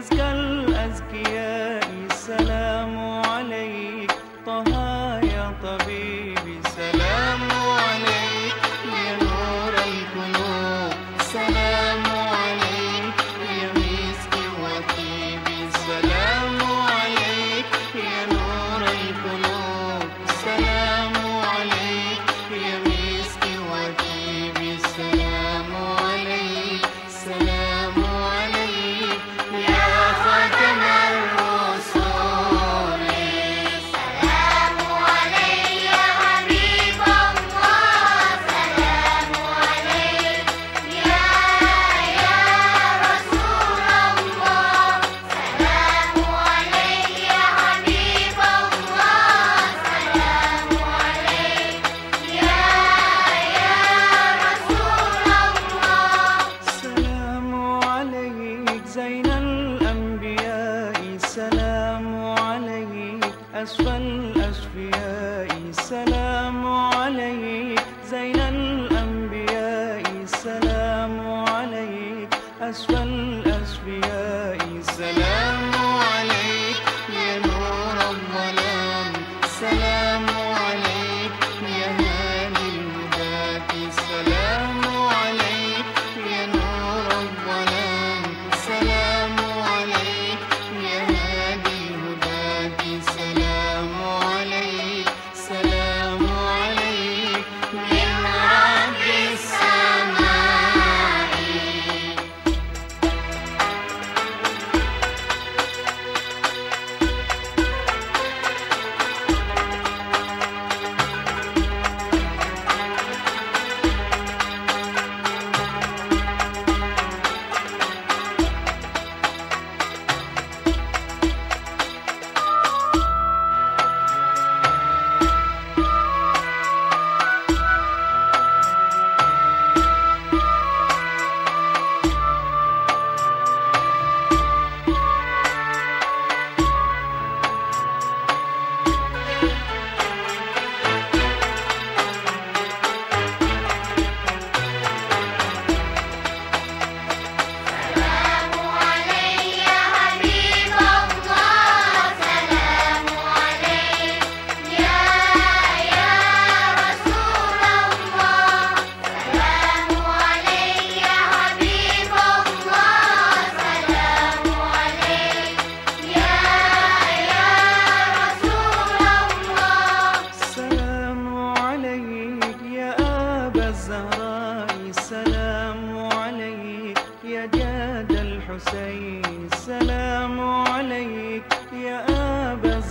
is good. أشقى الأشفياء. سلام عليك زين الأنبياء. سلام عليك أشقى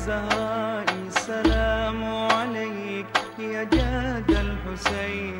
الزهراء سلام عليك يا جد الحسين.